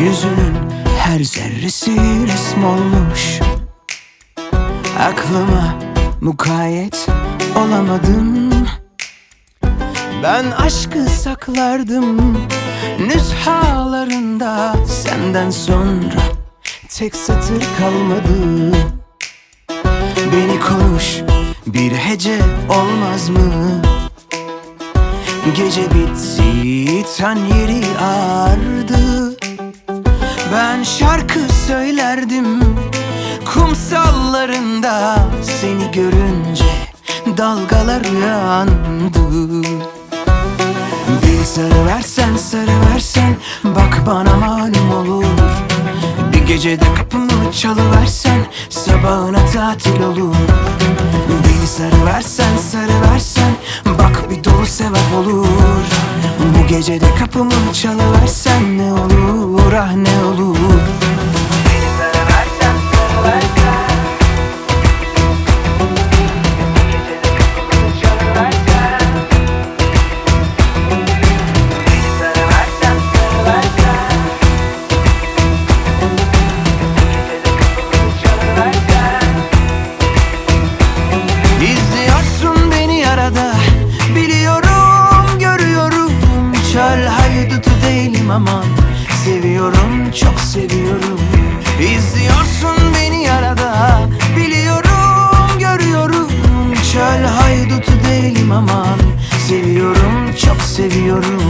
Yüzünün her zerresi resm olmuş. Aklıma mukayyet olamadım Ben aşkı saklardım Nüshalarında. Senden sonra tek satır kalmadı. Beni konuş bir hece olmaz mı? Gece bitti tan yeri Ben şarkı söylerdim. Kumsallarında Seni görünce dalgalar uyandı Beni sarıversen sarıversen Bak bana malum olur. Bir gecede kapımı çalıversen Sabahına tatil olur. Beni sarıversen sarıversen Bak bir dolu sevap olur. Bu gecede kapımı çalıversen Ne olur? Ah ne olur değilim aman Seviyorum, çok seviyorum. İzliyorsun beni arada. Biliyorum, görüyorum. Çöl haydutu değilim aman. Seviyorum, çok seviyorum.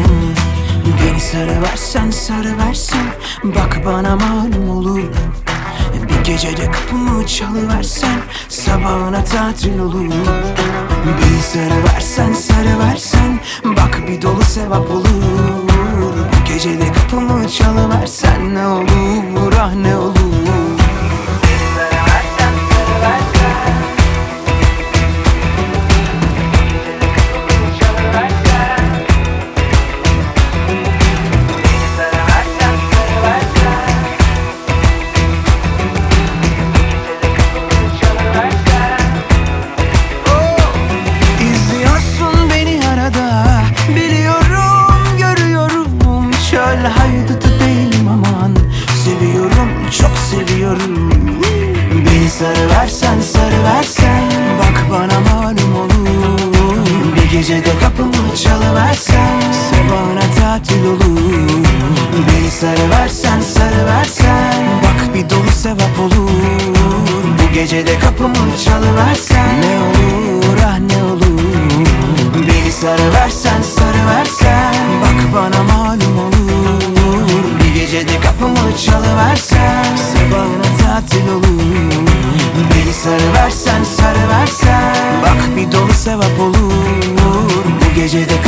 Beni sarıversen sarıversen. Bak bana malum olur. Bir gecede kapımı çalıversen. Sabahına tatil olur. Beni sarıversen sarıversen. Bak bir dolu sevap olur gecede kapımı çalıversen Ne olur ah ne olur değilim aman. Seviyorum, çok seviyorum. Beni sarıversen, sarıversen Bak bana malum olur. Bir gecede kapımı çalıversen Sabahına tatil olur. Beni sarıversen, sarıversen Bak bir dolu sevap olur. Bu gecede kapımı çalıversen Ne olur ah ne olur. Beni sarıversen Tatil olur. Beni sarıversen sarıversen. Bak bir dolu sevap olur. Bu gecede